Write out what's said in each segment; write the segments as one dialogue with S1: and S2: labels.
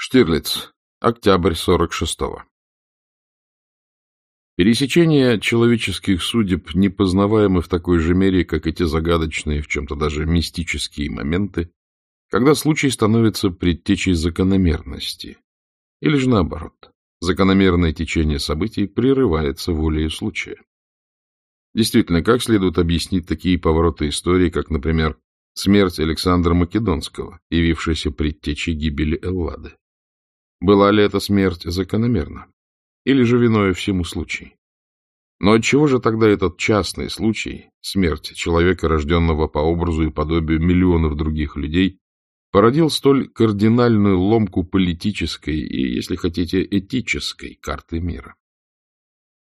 S1: Штирлиц. Октябрь 46-го. Пересечение человеческих судеб непознаваемы в такой же мере, как эти загадочные, в чем-то даже мистические моменты, когда случай становится предтечей закономерности, или же наоборот, закономерное течение событий прерывается волею случая. Действительно, как следует объяснить такие повороты истории, как, например, смерть Александра Македонского, явившаяся предтечей гибели Эллады? Была ли эта смерть закономерна? Или же виною всему случай? Но отчего же тогда этот частный случай, смерть человека, рожденного по образу и подобию миллионов других людей, породил столь кардинальную ломку политической и, если хотите, этической карты мира?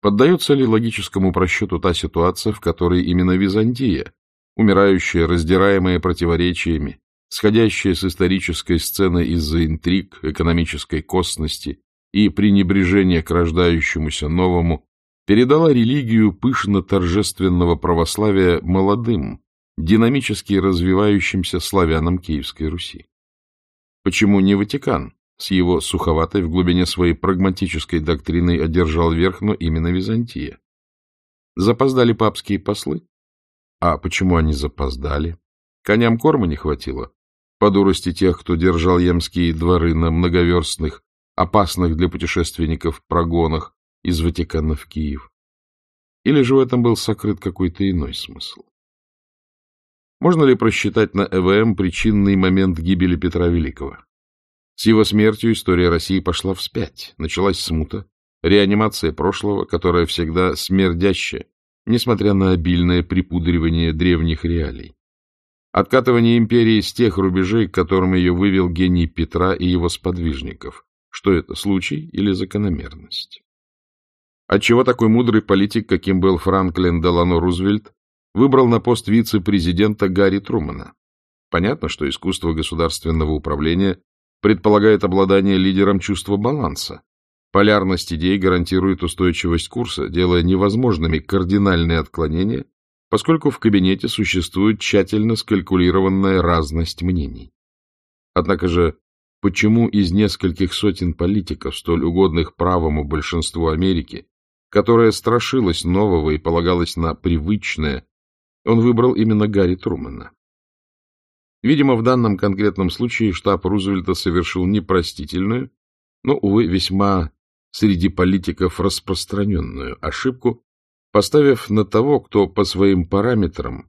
S1: Поддается ли логическому просчету та ситуация, в которой именно Византия, умирающая, раздираемая противоречиями, сходящая с исторической сцены из-за интриг, экономической косности и пренебрежения к рождающемуся новому, передала религию пышно-торжественного православия молодым, динамически развивающимся славянам Киевской Руси. Почему не Ватикан с его суховатой в глубине своей прагматической доктрины одержал верх, но именно Византия? Запоздали папские послы? А почему они запоздали? Коням корма не хватило? По дурости тех, кто держал ямские дворы на многоверстных, опасных для путешественников прогонах из Ватикана в Киев. Или же в этом был сокрыт какой-то иной смысл? Можно ли просчитать на ЭВМ причинный момент гибели Петра Великого? С его смертью история России пошла вспять, началась смута, реанимация прошлого, которая всегда смердящая, несмотря на обильное припудривание древних реалий. Откатывание империи с тех рубежей, к которым ее вывел гений Петра и его сподвижников. Что это, случай или закономерность? Отчего такой мудрый политик, каким был Франклин Делано Рузвельт, выбрал на пост вице-президента Гарри Трумана? Понятно, что искусство государственного управления предполагает обладание лидером чувства баланса. Полярность идей гарантирует устойчивость курса, делая невозможными кардинальные отклонения поскольку в кабинете существует тщательно скалькулированная разность мнений. Однако же, почему из нескольких сотен политиков, столь угодных правому большинству Америки, которая страшилась нового и полагалась на привычное, он выбрал именно Гарри Трумана? Видимо, в данном конкретном случае штаб Рузвельта совершил непростительную, но, увы, весьма среди политиков распространенную ошибку, поставив на того, кто по своим параметрам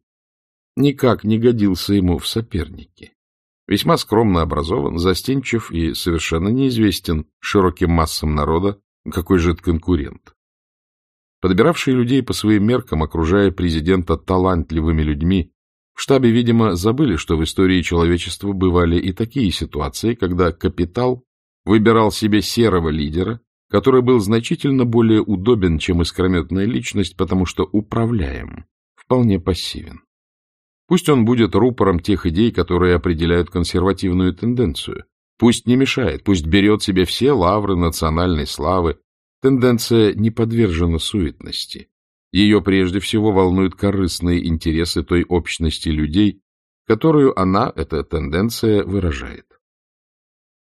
S1: никак не годился ему в соперники. Весьма скромно образован, застенчив и совершенно неизвестен широким массам народа, какой же это конкурент. Подбиравшие людей по своим меркам, окружая президента талантливыми людьми, в штабе, видимо, забыли, что в истории человечества бывали и такие ситуации, когда капитал выбирал себе серого лидера, который был значительно более удобен, чем искрометная личность, потому что управляем, вполне пассивен. Пусть он будет рупором тех идей, которые определяют консервативную тенденцию. Пусть не мешает, пусть берет себе все лавры национальной славы. Тенденция не подвержена суетности. Ее прежде всего волнуют корыстные интересы той общности людей, которую она, эта тенденция, выражает.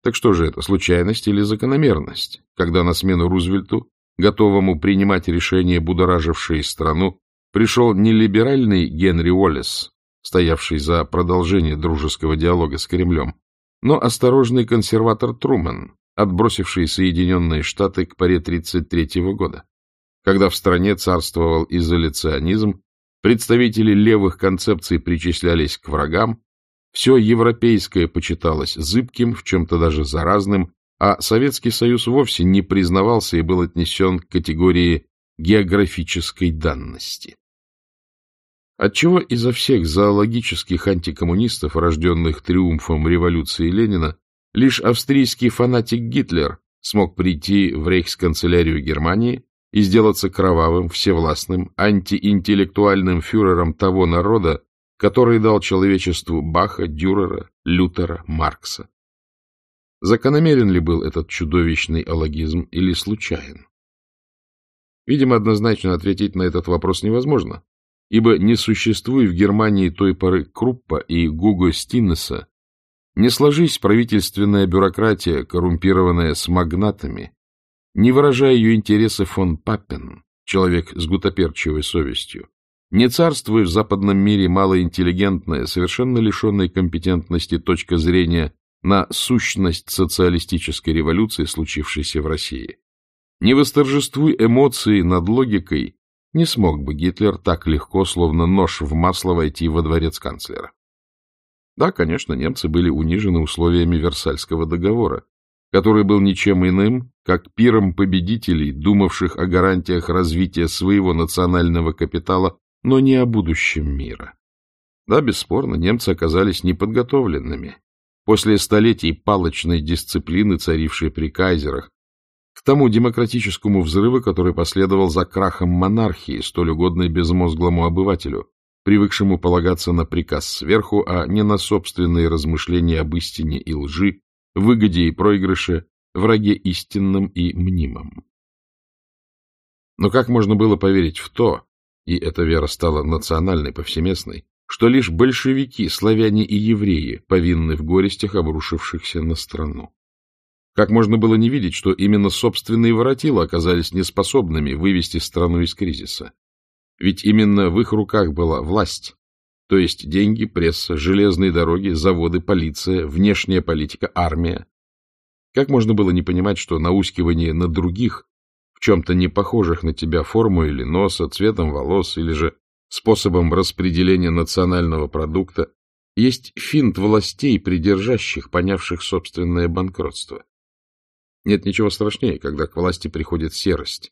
S1: Так что же это, случайность или закономерность, когда на смену Рузвельту, готовому принимать решения, будоражившие страну, пришел не либеральный Генри Уоллес, стоявший за продолжение дружеского диалога с Кремлем, но осторожный консерватор Трумэн, отбросивший Соединенные Штаты к паре 1933 года, когда в стране царствовал изоляционизм, представители левых концепций причислялись к врагам, все европейское почиталось зыбким, в чем-то даже заразным, а Советский Союз вовсе не признавался и был отнесен к категории географической данности. Отчего изо всех зоологических антикоммунистов, рожденных триумфом революции Ленина, лишь австрийский фанатик Гитлер смог прийти в рейхсканцелярию Германии и сделаться кровавым, всевластным, антиинтеллектуальным фюрером того народа, который дал человечеству Баха, Дюрера, Лютера, Маркса. Закономерен ли был этот чудовищный алогизм или случайен? Видимо, однозначно ответить на этот вопрос невозможно, ибо не существует в Германии той поры Круппа и Гуго Стиннеса, Не сложись правительственная бюрократия, коррумпированная с магнатами, не выражая ее интересы фон Паппен, человек с гутоперчивой совестью, не царствуя в западном мире малоинтеллигентная, совершенно лишенная компетентности точка зрения на сущность социалистической революции, случившейся в России. Не восторжествуй эмоции над логикой, не смог бы Гитлер так легко, словно нож в масло, войти во дворец канцлера. Да, конечно, немцы были унижены условиями Версальского договора, который был ничем иным, как пиром победителей, думавших о гарантиях развития своего национального капитала, но не о будущем мира. Да, бесспорно, немцы оказались неподготовленными. После столетий палочной дисциплины, царившей при кайзерах, к тому демократическому взрыву, который последовал за крахом монархии, столь угодной безмозглому обывателю, привыкшему полагаться на приказ сверху, а не на собственные размышления об истине и лжи, выгоде и проигрыше, враге истинном и мнимом. Но как можно было поверить в то, и эта вера стала национальной, повсеместной, что лишь большевики, славяне и евреи повинны в горестях, обрушившихся на страну? Как можно было не видеть, что именно собственные воротила оказались неспособными вывести страну из кризиса? Ведь именно в их руках была власть, то есть деньги, пресса, железные дороги, заводы, полиция, внешняя политика, армия. Как можно было не понимать, что наускивание на других, чем-то не похожих на тебя форму или носа, цветом волос или же способом распределения национального продукта, есть финт властей, придержащих, понявших собственное банкротство? Нет ничего страшнее, когда к власти приходит серость.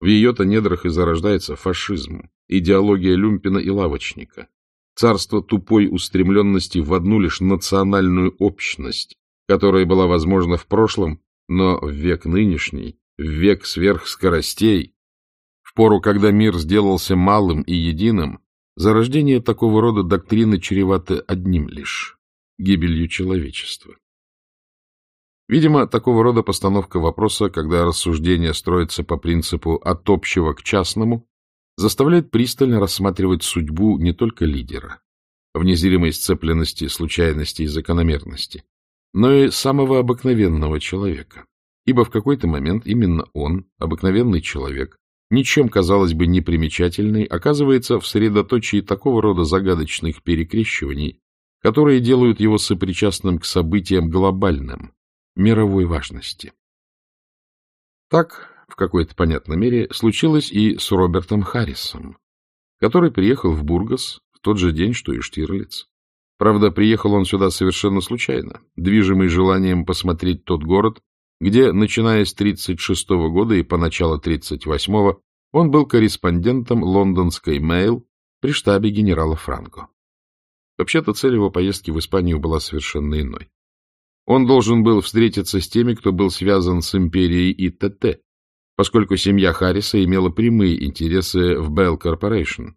S1: В ее-то недрах и зарождается фашизм, идеология люмпина и лавочника, царство тупой устремленности в одну лишь национальную общность, которая была возможна в прошлом, но в век нынешний, в век сверхскоростей, в пору, когда мир сделался малым и единым, зарождение такого рода доктрины чревато одним лишь — гибелью человечества. Видимо, такого рода постановка вопроса, когда рассуждение строится по принципу «от общего к частному», заставляет пристально рассматривать судьбу не только лидера, в незримой сцепленности случайности и закономерности, но и самого обыкновенного человека. Ибо в какой-то момент именно он, обыкновенный человек, ничем, казалось бы, не примечательный, оказывается в средоточии такого рода загадочных перекрещиваний, которые делают его сопричастным к событиям глобальным, мировой важности. Так, в какой-то понятной мере, случилось и с Робертом Харрисом, который приехал в Бургас в тот же день, что и Штирлиц. Правда, приехал он сюда совершенно случайно, движимый желанием посмотреть тот город, где, начиная с 1936 года и по началу 1938 он был корреспондентом лондонской «Мэйл» при штабе генерала Франко. Вообще-то цель его поездки в Испанию была совершенно иной. Он должен был встретиться с теми, кто был связан с империей ИТТ, поскольку семья Харриса имела прямые интересы в Bell Corporation,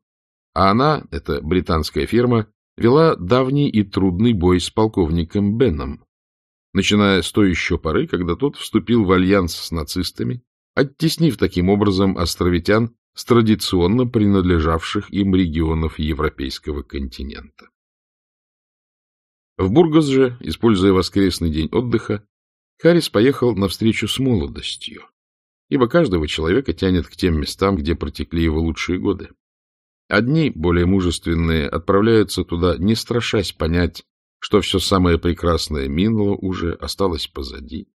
S1: а она, эта британская фирма, вела давний и трудный бой с полковником Беном, начиная с той еще поры, когда тот вступил в альянс с нацистами, оттеснив таким образом островитян с традиционно принадлежавших им регионов европейского континента. В Бургас же, используя воскресный день отдыха, Харрис поехал навстречу с молодостью, ибо каждого человека тянет к тем местам, где протекли его лучшие годы. Одни, более мужественные, отправляются туда, не страшась понять, что все самое прекрасное минуло уже, осталось позади.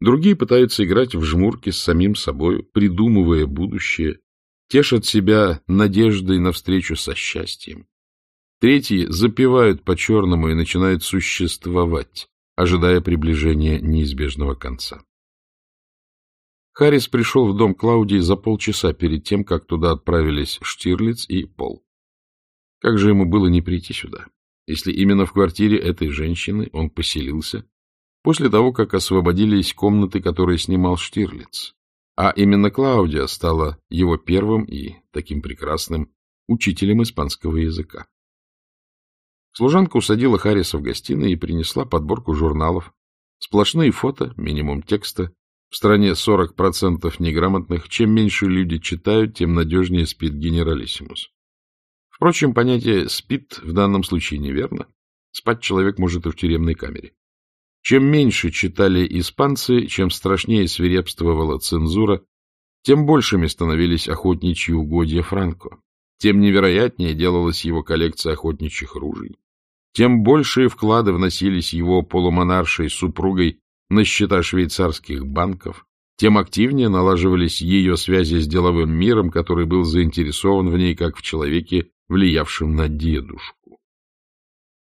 S1: Другие пытаются играть в жмурки с самим собой, придумывая будущее, тешат себя надеждой на встречу со счастьем. Третьи запивают по-черному и начинают существовать, ожидая приближения неизбежного конца. Харрис пришел в дом Клаудии за полчаса перед тем, как туда отправились Штирлиц и Пол. Как же ему было не прийти сюда, если именно в квартире этой женщины он поселился, после того, как освободились комнаты, которые снимал Штирлиц, а именно Клаудия стала его первым и таким прекрасным учителем испанского языка. Служанка усадила Харриса в гостиной и принесла подборку журналов. Сплошные фото, минимум текста. В стране 40% неграмотных. Чем меньше люди читают, тем надежнее спит генералиссимус. Впрочем, понятие «спит» в данном случае неверно. Спать человек может и в тюремной камере. Чем меньше читали испанцы, чем страшнее свирепствовала цензура, тем большими становились охотничьи угодья Франко, тем невероятнее делалась его коллекция охотничьих ружей, тем большие вклады вносились его полумонаршей супругой на счета швейцарских банков, тем активнее налаживались ее связи с деловым миром, который был заинтересован в ней как в человеке, влиявшем на дедушку.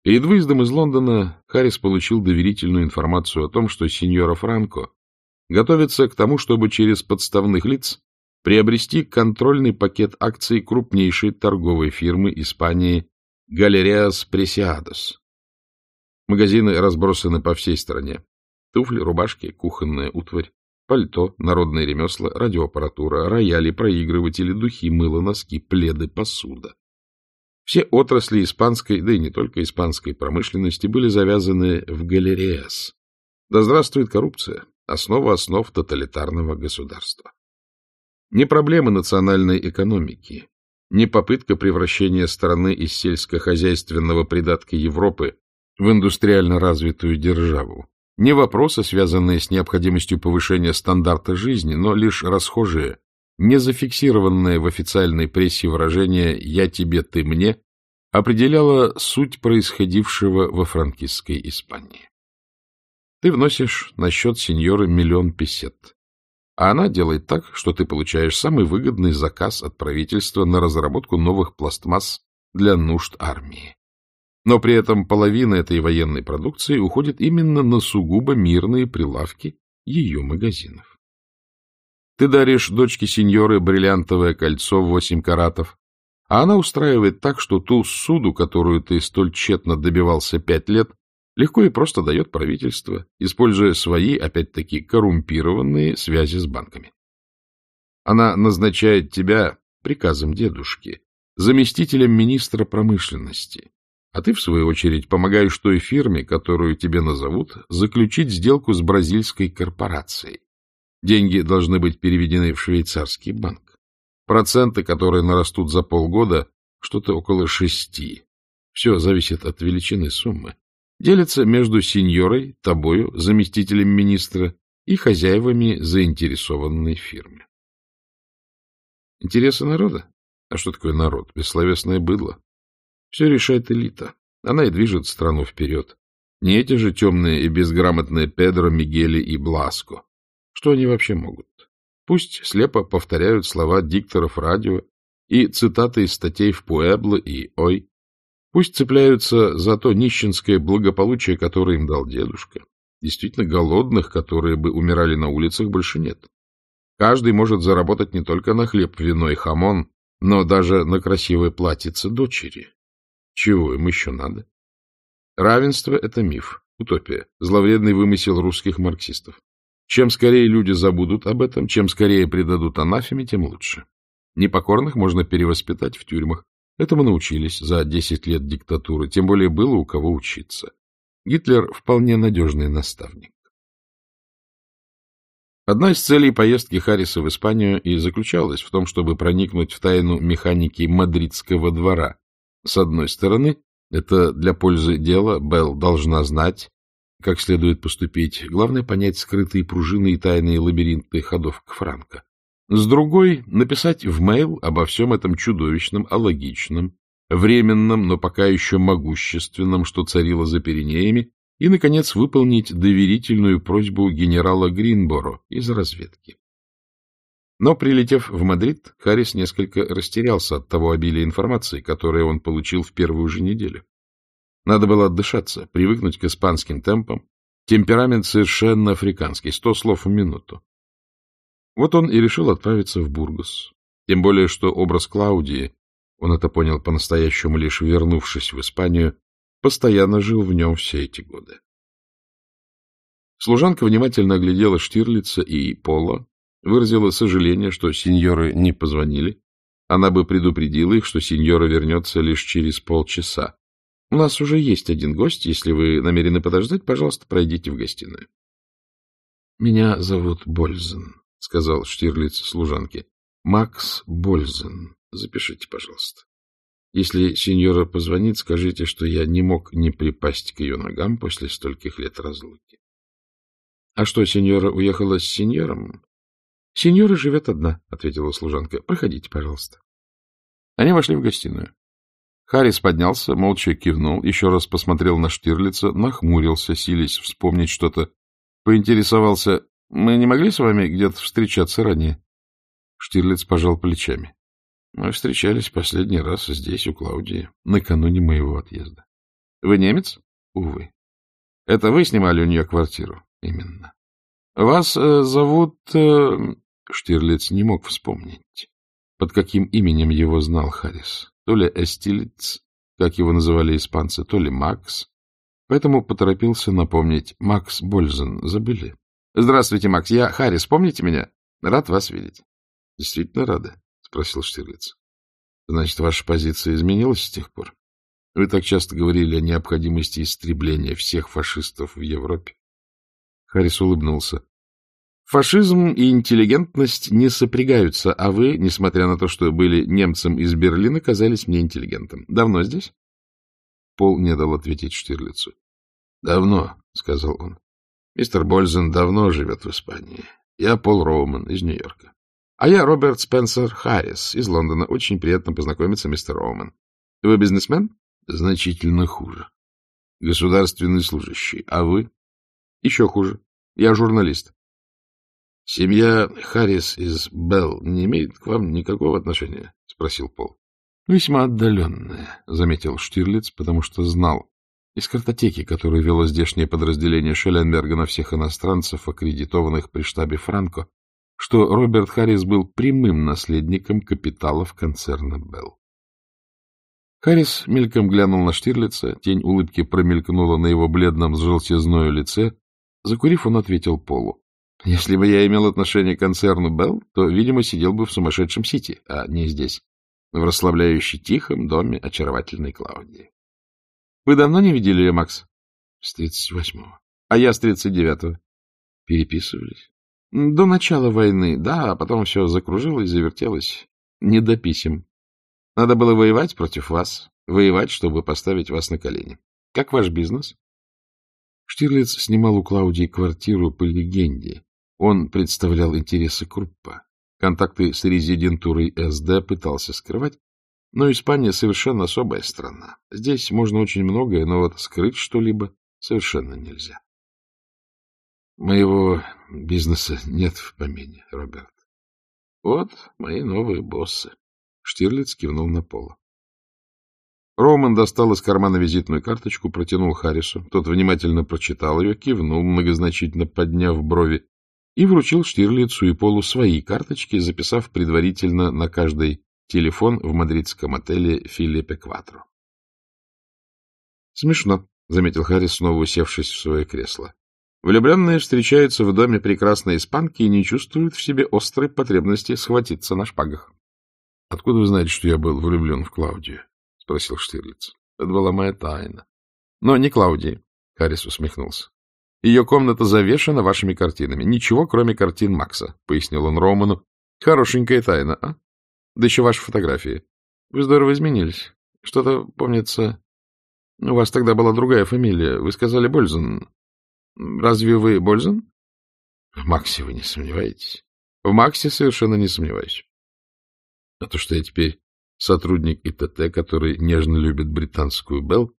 S1: Перед выездом из Лондона Харрис получил доверительную информацию о том, что сеньора Франко готовится к тому, чтобы через подставных лиц приобрести контрольный пакет акций крупнейшей торговой фирмы Испании Галереас Пресиадос. Магазины разбросаны по всей стране. Туфли, рубашки, кухонная утварь, пальто, народные ремесла, радиоаппаратура, рояли, проигрыватели, духи, мыло, носки, пледы, посуда. Все отрасли испанской, да и не только испанской промышленности были завязаны в галереас. Да здравствует коррупция, основа основ тоталитарного государства. Не проблемы национальной экономики, не попытка превращения страны из сельскохозяйственного придатка Европы в индустриально развитую державу, не вопросы, связанные с необходимостью повышения стандарта жизни, но лишь расхожие, не зафиксированное в официальной прессе выражение «я тебе, ты мне» определяло суть происходившего во франкистской Испании. Ты вносишь на счет сеньоры миллион песет, а она делает так, что ты получаешь самый выгодный заказ от правительства на разработку новых пластмасс для нужд армии. Но при этом половина этой военной продукции уходит именно на сугубо мирные прилавки ее магазинов. Ты даришь дочке сеньоры бриллиантовое кольцо в восемь каратов, а она устраивает так, что ту суду, которую ты столь тщетно добивался пять лет, легко и просто дает правительство, используя свои, опять-таки, коррумпированные связи с банками. Она назначает тебя приказом дедушки, заместителем министра промышленности, а ты, в свою очередь, помогаешь той фирме, которую тебе назовут, заключить сделку с бразильской корпорацией. Деньги должны быть переведены в швейцарский банк. Проценты, которые нарастут за полгода, что-то около шести. Все зависит от величины суммы. Делятся между сеньорой, тобою, заместителем министра и хозяевами заинтересованной фирмы. Интересы народа? А что такое народ? Бессловесное быдло. Все решает элита. Она и движет страну вперед. Не эти же темные и безграмотные Педро, Мигели и Бласко. Что они вообще могут? Пусть слепо повторяют слова дикторов радио и цитаты из статей в Пуэбло и Ой. Пусть цепляются за то нищенское благополучие, которое им дал дедушка. Действительно, голодных, которые бы умирали на улицах, больше нет. Каждый может заработать не только на хлеб, вино и хамон, но даже на красивое платьице дочери. Чего им еще надо? Равенство — это миф, утопия, зловредный вымысел русских марксистов. Чем скорее люди забудут об этом, чем скорее предадут анафеме, тем лучше. Непокорных можно перевоспитать в тюрьмах. Этому научились за 10 лет диктатуры, тем более было у кого учиться. Гитлер вполне надежный наставник. Одна из целей поездки Харриса в Испанию и заключалась в том, чтобы проникнуть в тайну механики мадридского двора, с одной стороны, это для пользы дела Белл должна знать, как следует поступить. Главное — понять скрытые пружины и тайные лабиринты ходов к Франко. С другой — написать в мейл обо всем этом чудовищном, алогичном, временном, но пока еще могущественном, что царило за Пиренеями, и, наконец, выполнить доверительную просьбу генерала Гринборо из разведки. Но, прилетев в Мадрид, Харрис несколько растерялся от того обилия информации, которое он получил в первую же неделю. Надо было отдышаться, привыкнуть к испанским темпам. Темперамент совершенно африканский, сто слов в минуту. Вот он и решил отправиться в Бургос. Тем более, что образ Клаудии, он это понял по-настоящему лишь вернувшись в Испанию, постоянно жил в нем все эти годы. Служанка внимательно оглядела Штирлица и Пола, выразила сожаление, что сеньоры не позвонили. Она бы предупредила их, что сеньора вернется лишь через полчаса. У нас уже есть один гость. Если вы намерены подождать, пожалуйста, пройдите в гостиную. — Меня зовут Бользен, — сказал Штирлиц служанке. — Макс Бользен. Запишите, пожалуйста. Если сеньора позвонит, скажите, что я не мог не припасть к ее ногам после стольких лет разлуки. — А что, сеньора уехала с сеньором? — Сеньора живет одна, — ответила служанка. — Проходите, пожалуйста. Они вошли в гостиную. Харрис поднялся, молча кивнул, еще раз посмотрел на Штирлица, нахмурился, силясь вспомнить что-то. Поинтересовался, мы не могли с вами где-то встречаться ранее? Штирлиц пожал плечами. Мы встречались последний раз здесь, у Клаудии, накануне моего отъезда. Вы немец? Увы. Это вы снимали у нее квартиру? Именно. Вас э, зовут... Э... Штирлиц не мог вспомнить, под каким именем его знал Харрис. То ли Эстилиц, как его называли испанцы, то ли Макс. Поэтому поторопился напомнить. Макс Бользен. Забыли? — Здравствуйте, Макс. Я Харрис. Помните меня? Рад вас видеть. — Действительно рады? — спросил Штирлиц. — Значит, ваша позиция изменилась с тех пор? Вы так часто говорили о необходимости истребления всех фашистов в Европе. Харрис улыбнулся. Фашизм и интеллигентность не сопрягаются, а вы, несмотря на то, что были немцем из Берлина, казались мне интеллигентом. Давно здесь? Пол не дал ответить Штирлицу. — Давно, — сказал он. — Мистер Бользен давно живет в Испании. Я Пол Роуман из Нью-Йорка. А я Роберт Спенсер Харрис из Лондона. Очень приятно познакомиться, мистер Роуман. Вы бизнесмен? Значительно хуже. Государственный служащий. А вы? Еще хуже. Я журналист. Семья Харрис из Белл не имеет к вам никакого отношения? Спросил Пол. Весьма отдаленная, заметил Штирлиц, потому что знал из картотеки, которую вело здешнее подразделение Шелленберга на всех иностранцев, аккредитованных при штабе Франко, что Роберт Харрис был прямым наследником капиталов концерна Белл. Харрис мельком глянул на Штирлица, тень улыбки промелькнула на его бледном с желтизною лице. Закурив, он ответил Полу. — Если бы я имел отношение к концерну Белл, то, видимо, сидел бы в сумасшедшем Сити, а не здесь, в расслабляющей тихом доме очаровательной Клаудии. — Вы давно не видели ее, Макс? — С тридцать восьмого. — А я с тридцать девятого. — Переписывались? До начала войны, да, а потом все закружилось, завертелось. Не до писем. Надо было воевать против вас, воевать, чтобы поставить вас на колени. Как ваш бизнес? Штирлиц снимал у Клаудии квартиру по легенде. Он представлял интересы Круппа. Контакты с резидентурой СД пытался скрывать, но Испания совершенно особая страна. Здесь можно очень многое, но вот скрыть что-либо совершенно нельзя. Моего бизнеса нет в помине, Роберт. Вот мои новые боссы. Штирлиц кивнул на Пола. Роман достал из кармана визитную карточку, протянул Харрису. Тот внимательно прочитал ее, кивнул, многозначительно подняв брови, и вручил Штирлицу и Полу свои карточки, записав предварительно на каждый телефон в мадридском отеле Филиппе Кватро. — Смешно, — заметил Харрис, снова усевшись в свое кресло. Влюбленные встречаются в доме прекрасной испанки и не чувствуют в себе острой потребности схватиться на шпагах. — Откуда вы знаете, что я был влюблен в Клаудию? — спросил Штирлиц. — Это была моя тайна. — Но не Клаудии, — Харрис усмехнулся. — Ее комната завешена вашими картинами. Ничего, кроме картин Макса, — пояснил он Роману. — Хорошенькая тайна, а? Да еще ваши фотографии. Вы здорово изменились. Что-то, помнится... У вас тогда была другая фамилия. Вы сказали Бользен. Разве вы Бользен? В Максе вы не сомневаетесь? В Максе совершенно не сомневаюсь. А то, что я теперь сотрудник ИТТ, который нежно любит британскую Белл,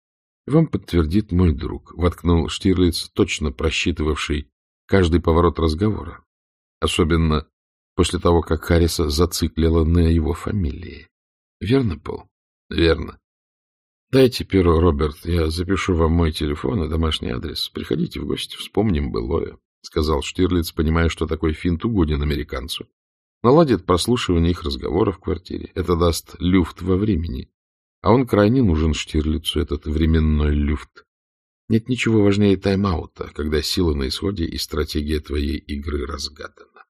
S1: вам подтвердит мой друг, воткнул Штирлиц, точно просчитывавший каждый поворот разговора. Особенно после того, как Харриса зациклила на его фамилии. Верно, Пол? Верно. Дайте перо, Роберт, я запишу вам мой телефон и домашний адрес. Приходите в гости, вспомним былое, — сказал Штирлиц, понимая, что такой финт угоден американцу. Наладит прослушивание их разговора в квартире. Это даст люфт во времени. А он крайне нужен Штирлицу, этот временной люфт. Нет ничего важнее тайм-аута, когда сила на исходе и стратегия твоей игры разгадана.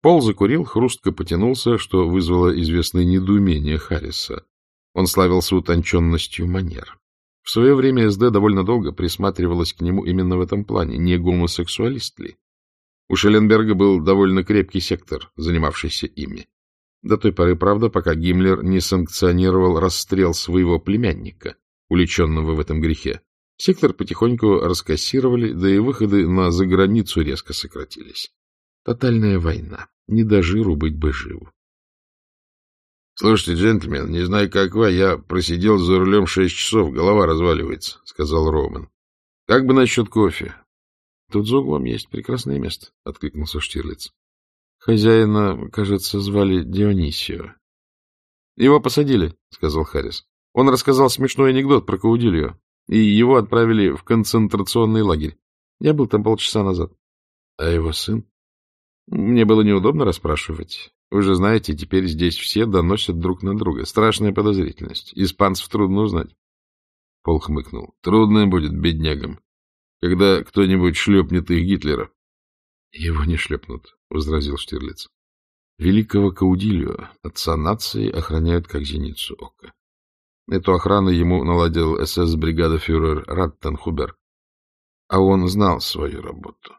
S1: Пол закурил, хрустко потянулся, что вызвало известное недоумение Харриса. Он славился утонченностью манер. В свое время СД довольно долго присматривалась к нему именно в этом плане, не гомосексуалист ли. У Шелленберга был довольно крепкий сектор, занимавшийся ими. До той поры, правда, пока Гиммлер не санкционировал расстрел своего племянника, уличенного в этом грехе. Сектор потихоньку раскассировали, да и выходы на заграницу резко сократились. Тотальная война. Не до жиру быть бы живу.
S2: — Слушайте, джентльмен, не знаю, как вы, я просидел за рулем шесть часов, голова разваливается, — сказал Роман. — Как бы насчет кофе?
S1: — Тут за углом есть прекрасное место, — откликнулся Штирлиц. Хозяина, кажется, звали Дионисио. — Его посадили, — сказал Харрис. Он рассказал смешной анекдот про Каудилью, и его отправили в концентрационный лагерь. Я был там полчаса назад. — А его сын? Мне было неудобно расспрашивать. Вы же знаете, теперь здесь все доносят друг на друга. Страшная подозрительность. Испанцев трудно узнать.
S2: Пол хмыкнул. Трудно будет беднягам, когда кто-нибудь шлепнет их Гитлера.
S1: — Его не шлепнут, — возразил Штирлиц. Великого Каудилио, отца нации, охраняют как зеницу ока. Эту охрану ему наладил СС-бригада фюрер Раттенхубер. А он знал свою работу.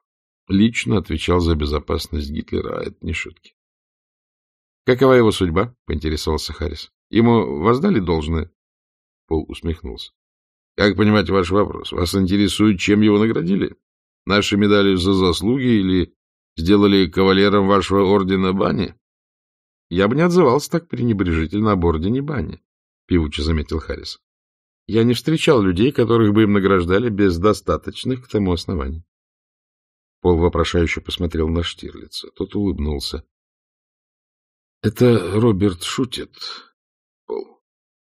S1: Лично отвечал за безопасность Гитлера, а это не шутки. — Какова его судьба? — поинтересовался Харрис. — Ему воздали должное?
S2: Пол усмехнулся. — Как понимать ваш вопрос? Вас интересует, чем его наградили? Наши медали за заслуги или сделали кавалером вашего ордена бани?
S1: — Я бы не отзывался так пренебрежительно об ордене бани, — певуче заметил Харрис. — Я не встречал людей, которых бы им награждали без достаточных к тому оснований. Пол вопрошающе посмотрел на Штирлица. Тот улыбнулся. — Это Роберт шутит.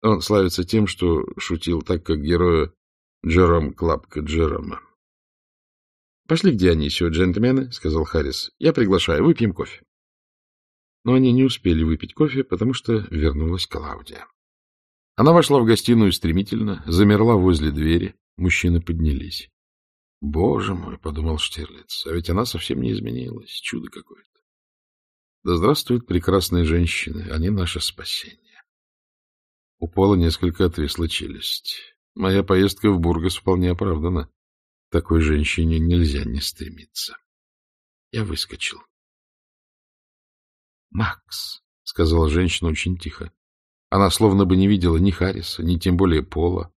S1: Он славится тем, что шутил так, как герою Джером Клапка Джерома. — Пошли к Дионисию, джентльмены, — сказал Харрис. — Я приглашаю, выпьем кофе. Но они не успели выпить кофе, потому что вернулась Клаудия. Она вошла в гостиную стремительно, замерла возле двери. Мужчины поднялись. — Боже мой, — подумал Штирлиц, — а ведь она совсем не изменилась. Чудо какое-то. Да здравствуют прекрасные женщины, они наше спасение. У Пола несколько отвисла челюсть. Моя поездка в Бургас вполне оправдана. Такой женщине нельзя не стремиться. Я выскочил. — Макс, — сказала женщина очень тихо. Она словно бы не видела ни Харриса, ни тем более Пола.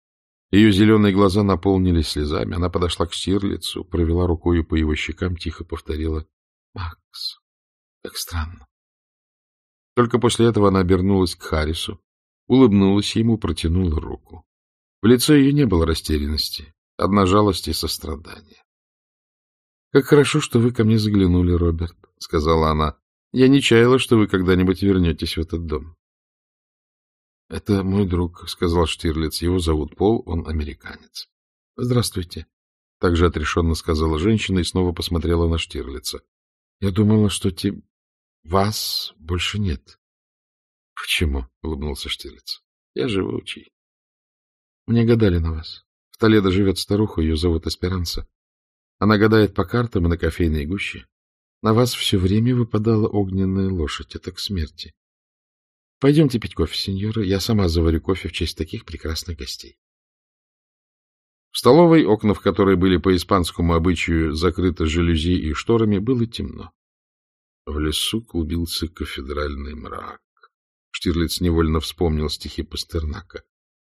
S1: Ее зеленые глаза наполнились слезами. Она подошла к Стирлицу, провела рукою по его щекам, тихо повторила «Макс, как странно». Только после этого она обернулась к Харрису, улыбнулась ему, протянула руку. В лицо ее не было растерянности, одна жалость и сострадание. — Как хорошо, что вы ко мне заглянули, Роберт, — сказала она. — Я не чаяла, что вы когда-нибудь вернетесь в этот дом. — Это мой друг, — сказал Штирлиц. Его зовут Пол, он американец. — Здравствуйте. Также отрешенно сказала женщина и снова посмотрела на Штирлица. — Я думала, что те... вас больше нет. — Почему? — улыбнулся Штирлиц. — Я живучий. Мне гадали на вас. В Толедо живет старуха, ее зовут Эсперанса. Она гадает по картам и на кофейной гуще. На вас все время выпадала огненная лошадь. Это к смерти. Пойдемте пить кофе, сеньора. Я сама заварю кофе в честь таких прекрасных гостей. В столовой, окна в которой были по испанскому обычаю закрыты жалюзи и шторами, было темно. В лесу клубился кафедральный мрак. Штирлиц невольно вспомнил стихи Пастернака.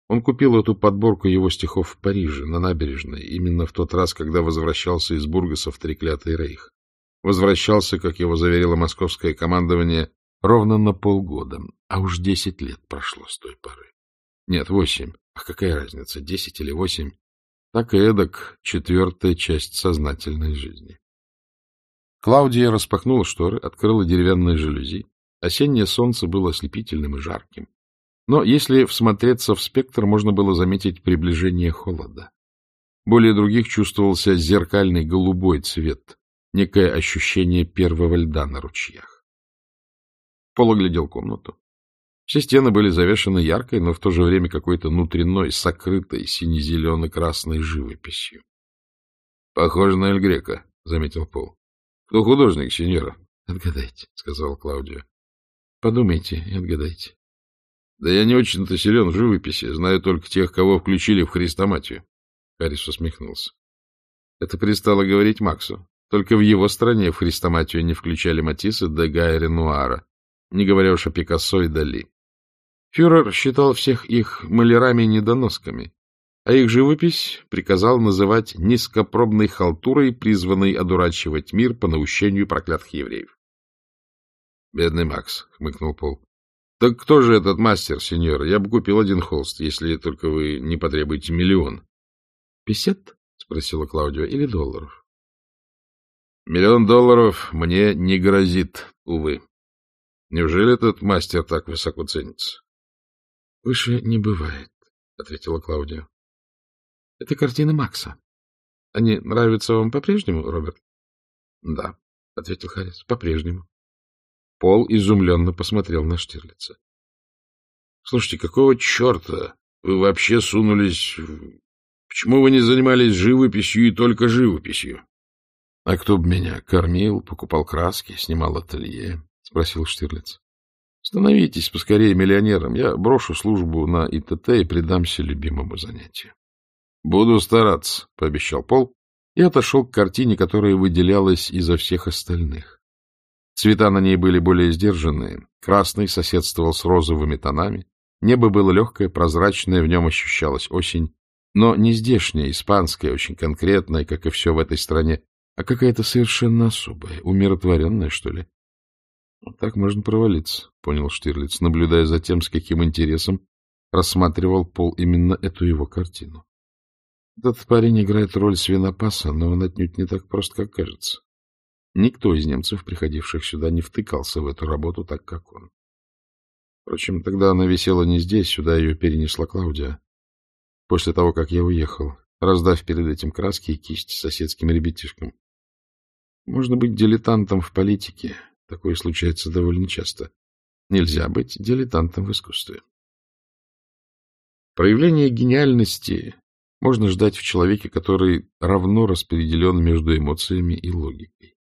S1: Он купил эту подборку его стихов в Париже, на набережной, именно в тот раз, когда возвращался из Бургаса в Треклятый Рейх. Возвращался, как его заверило московское командование, ровно на полгода, а уж десять лет прошло с той поры. Нет, восемь. А какая разница, десять или восемь? Так и эдак четвертая часть сознательной жизни. Клаудия распахнула шторы, открыла деревянные жалюзи. Осеннее солнце было ослепительным и жарким. Но если всмотреться в спектр, можно было заметить приближение холода. Более других чувствовался зеркальный голубой цвет, некое ощущение первого льда на ручьях. Пол оглядел комнату. Все стены были завешаны яркой, но в то же время какой-то внутренной, сокрытой сине-зелено-красной живописью. — Похоже на Эль Грека, — заметил Пол. — Кто художник, сеньора? — Отгадайте, — сказал Клаудио. — Подумайте и отгадайте. — Да я не очень-то силен в живописи, знаю только тех, кого включили в хрестоматию. Харрис усмехнулся. Это пристало говорить Максу. Только в его стране в хрестоматию не включали Матисса, Дега и Ренуара.
S2: не говоря уж о Пикассо и Дали. Фюрер считал всех их малярами-недоносками, а их живопись приказал называть низкопробной халтурой, призванной одурачивать мир по наущению проклятых евреев. — Бедный Макс, — хмыкнул Пол. — Так кто же этот мастер, сеньор? Я бы купил один холст, если только вы не потребуете миллион.
S1: — Песет? — спросила Клаудио. — Или долларов?
S2: — Миллион долларов мне не грозит, увы. Неужели этот мастер так высоко ценится?
S1: — Выше не бывает, — ответила Клаудия. — Это картины Макса. Они нравятся вам по-прежнему, Роберт?
S2: — Да, — ответил Харрис, — по-прежнему.
S1: Пол изумленно посмотрел на Штирлица.
S2: — Слушайте, какого черта вы вообще сунулись... Почему вы не занимались живописью и только живописью?
S1: — А кто бы меня кормил, покупал краски, снимал ателье? — спросил Штирлиц. Становитесь поскорее миллионером. Я брошу службу на ИТТ и предамся любимому занятию. — Буду стараться, — пообещал Пол, и отошел к картине, которая выделялась изо всех остальных. Цвета на ней были более сдержанные. Красный соседствовал с розовыми тонами. Небо было легкое, прозрачное, в нем ощущалась осень, но не здешняя, испанская, очень конкретная, как и все в этой стране, а какая-то совершенно особая, умиротворенная, что ли. — Так можно провалиться, — понял Штирлиц, наблюдая за тем, с каким интересом рассматривал Пол именно эту его картину. Этот парень играет роль свинопаса, но он отнюдь не так прост, как кажется. Никто из немцев, приходивших сюда, не втыкался в эту работу так, как он. Впрочем, тогда она висела не здесь, сюда ее перенесла Клаудия. После того, как я уехал, раздав перед этим краски и кисть соседским ребятишкам. Можно быть дилетантом в политике, Такое случается довольно часто. Нельзя быть дилетантом в искусстве. Проявление гениальности можно ждать в человеке, который равно распределен между эмоциями и логикой.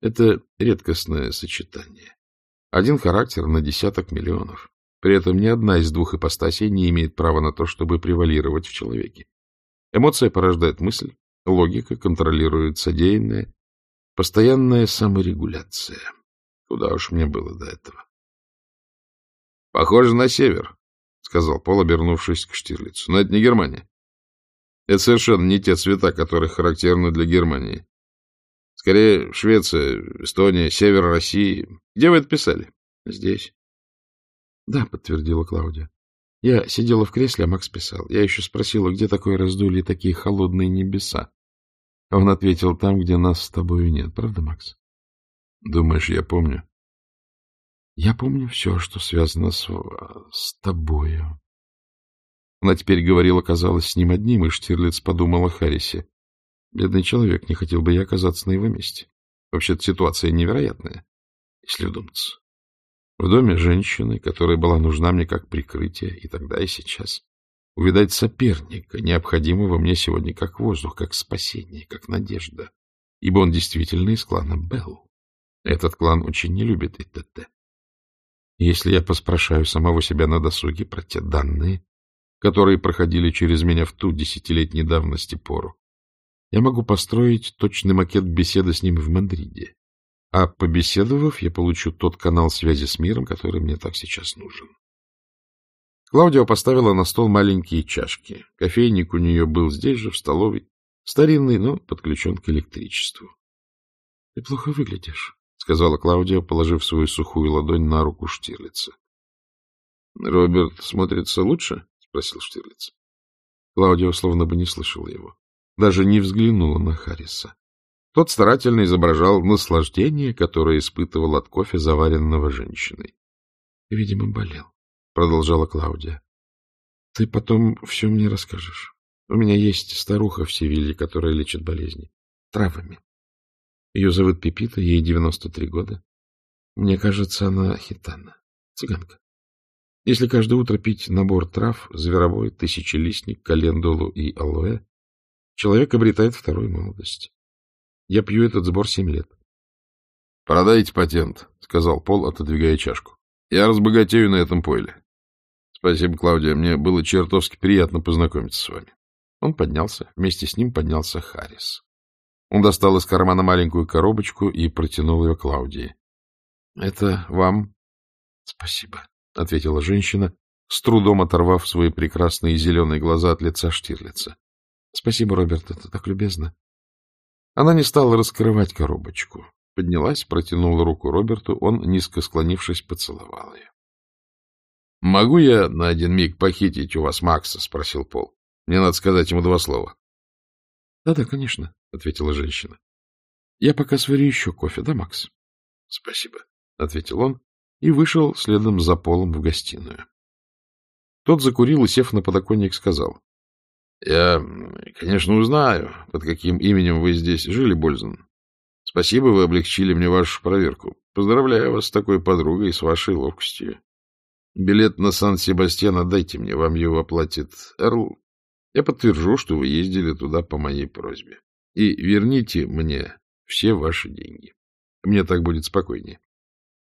S1: Это редкостное сочетание. Один характер на десяток миллионов. При этом ни одна из двух ипостасей не имеет права на то, чтобы превалировать в человеке. Эмоция порождает мысль, логика контролирует содеянное, постоянная саморегуляция. Куда уж мне было до этого. — Похоже на север, — сказал Пол, обернувшись к Штирлицу. — Но это не Германия. Это совершенно не те цвета, которые характерны для Германии. Скорее, Швеция, Эстония, север России. Где вы это писали? — Здесь. — Да, — подтвердила Клаудия. Я сидела в кресле, а Макс писал. Я еще спросила, где такое раздули такие холодные небеса. А он ответил, там, где нас с тобою нет. Правда, Макс? Думаешь, я помню? Я помню все, что связано с, с тобою. Она теперь говорила, казалось, с ним одним, и Штирлиц подумал о Харрисе. Бедный человек, не хотел бы я оказаться на его месте. Вообще-то ситуация невероятная, если вдуматься. В доме женщины, которая была нужна мне как прикрытие и тогда, и сейчас. Увидать соперника, необходимого мне сегодня как воздух, как спасение, как надежда, ибо он действительно из клана Белл. Этот клан очень не любит ИТТ. Если я поспрашаю самого себя на досуге про те данные, которые проходили через меня в ту десятилетней давности пору, я могу построить точный макет беседы с ним в Мадриде. А побеседовав, я получу тот канал связи с миром, который мне так сейчас нужен. Клаудио поставила на стол маленькие чашки. Кофейник у нее был здесь же, в столовой. Старинный, но подключен к электричеству. — Ты плохо выглядишь, — сказала Клаудия, положив свою сухую ладонь на руку Штирлица. — Роберт смотрится лучше? — спросил Штирлиц. Клаудио словно бы не слышала его. Даже не взглянула на Харриса. Тот старательно изображал наслаждение, которое испытывал от кофе, заваренного женщиной. — Видимо, болел, — продолжала Клаудия. — Ты потом все мне расскажешь. У меня есть старуха в Севилье, которая лечит болезни. Травами. Ее зовут Пепита, ей 93 года. Мне кажется, она хитана, цыганка. Если каждое утро пить набор трав, зверобой, тысячелистник, календулу и алоэ, человек обретает вторую молодость. Я пью этот сбор семь лет. — Продайте патент, — сказал Пол, отодвигая чашку. — Я разбогатею на этом пойле. — Спасибо, Клаудия, мне было чертовски приятно познакомиться с вами. Он поднялся, вместе с ним поднялся Харрис. Он достал из кармана маленькую коробочку и протянул ее Клаудии. — Это вам
S2: Спасибо, — ответила женщина, с трудом оторвав свои прекрасные зеленые глаза от лица Штирлица. — Спасибо, Роберт, это так любезно. Она не стала раскрывать коробочку. Поднялась, протянула руку Роберту, он, низко склонившись, поцеловал ее. — Могу я на один миг похитить у вас Макса? — спросил Пол. — Мне надо сказать ему два слова. «Да — Да-да, конечно, — ответила женщина. — Я пока сварю еще кофе, да, Макс? — Спасибо, — ответил он и вышел следом за Полом в гостиную. Тот закурил и, сев на подоконник, сказал. — Я, конечно, узнаю, под каким именем вы здесь жили, Бользен. Спасибо, вы облегчили мне вашу проверку. Поздравляю вас с такой подругой и с вашей ловкостью. Билет на Сан-Себастьян отдайте мне, вам его оплатит Эрл. Я подтвержу, что вы ездили туда по моей просьбе. И верните мне все ваши деньги. Мне так будет спокойнее.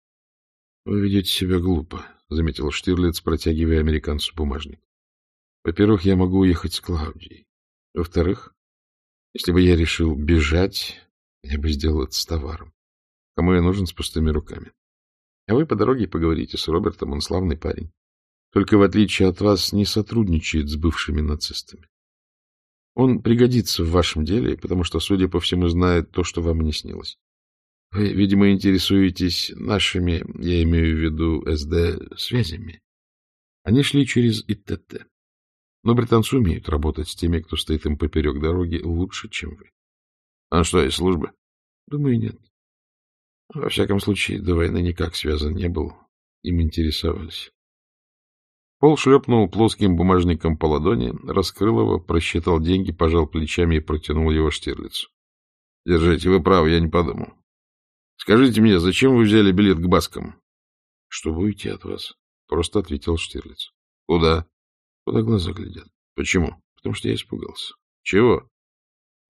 S2: — Вы ведете себя глупо, — заметил Штирлиц, протягивая американцу бумажник. — Во-первых, я могу уехать с Клаудией. Во-вторых, если бы я решил бежать, я бы сделал это с товаром. Кому я нужен с пустыми руками? А вы по дороге поговорите с Робертом, он славный парень. Только в отличие от вас не сотрудничает с бывшими нацистами. Он пригодится в вашем деле, потому что, судя по всему, знает то, что вам не снилось. Вы, видимо, интересуетесь нашими, я имею в виду СД, связями. Они шли через ИТТ. Но британцы умеют работать с теми, кто стоит им поперек дороги, лучше, чем вы. — А что, из службы? — Думаю, нет. Во всяком случае, до войны никак связан не был. Им интересовались. Пол шлепнул плоским бумажником по ладони, раскрыл его, просчитал деньги, пожал плечами и протянул его Штирлицу. — Держите, вы правы, я не подумал. Скажите мне, зачем вы взяли билет к Баскам? — Чтобы уйти от вас, — просто ответил Штирлиц. — Куда? — Куда глаза глядят. — Почему? — Потому что я испугался. — Чего?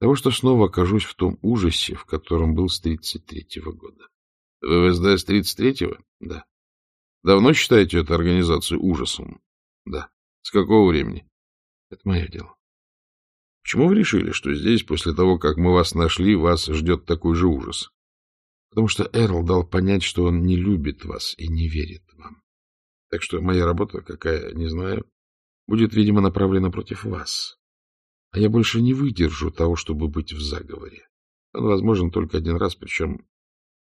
S2: того, что снова окажусь в том ужасе, в котором был с 33-го года. — Вы с 33-го? — Да. — Давно считаете эту организацию ужасом? — Да. — С какого времени? — Это мое дело. — Почему вы решили, что здесь, после того, как мы вас нашли, вас ждет такой же ужас? — Потому что Эрл дал понять, что он не любит вас и не верит вам. Так что моя работа, какая, не знаю, будет, видимо, направлена против вас а я больше не выдержу того, чтобы быть в заговоре. Он возможен только один раз, причем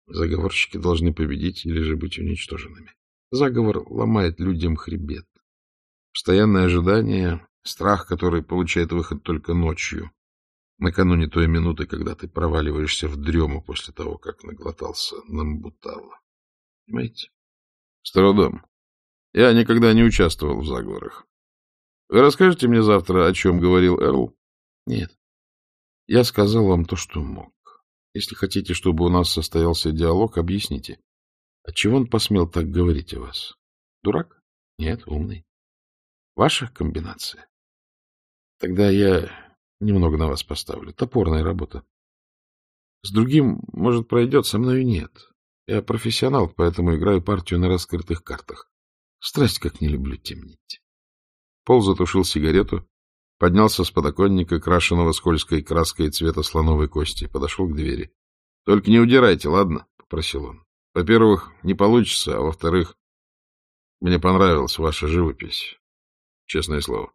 S2: заговорщики должны победить или же быть уничтоженными. Заговор ломает людям хребет. Постоянное ожидание, страх, который получает выход только ночью, накануне той минуты, когда ты проваливаешься в дрему после того, как наглотался намбутала. Понимаете? С трудом. Я никогда не участвовал в заговорах. Вы расскажете мне завтра, о чем говорил Эрл? Нет. Я сказал вам то, что мог. Если хотите, чтобы у нас состоялся диалог, объясните. Отчего он посмел так говорить о вас? Дурак? Нет, умный. Ваша комбинация? Тогда я немного на вас поставлю. Топорная работа. С другим, может, пройдет, со мной нет. Я профессионал, поэтому играю партию на раскрытых картах. Страсть как не люблю темнить. Пол затушил сигарету, поднялся с подоконника, крашеного скользкой краской цвета слоновой кости, подошел к двери. — Только не удирайте, ладно? — попросил он. — Во-первых, не получится, а во-вторых, мне понравилась ваша живопись. Честное слово.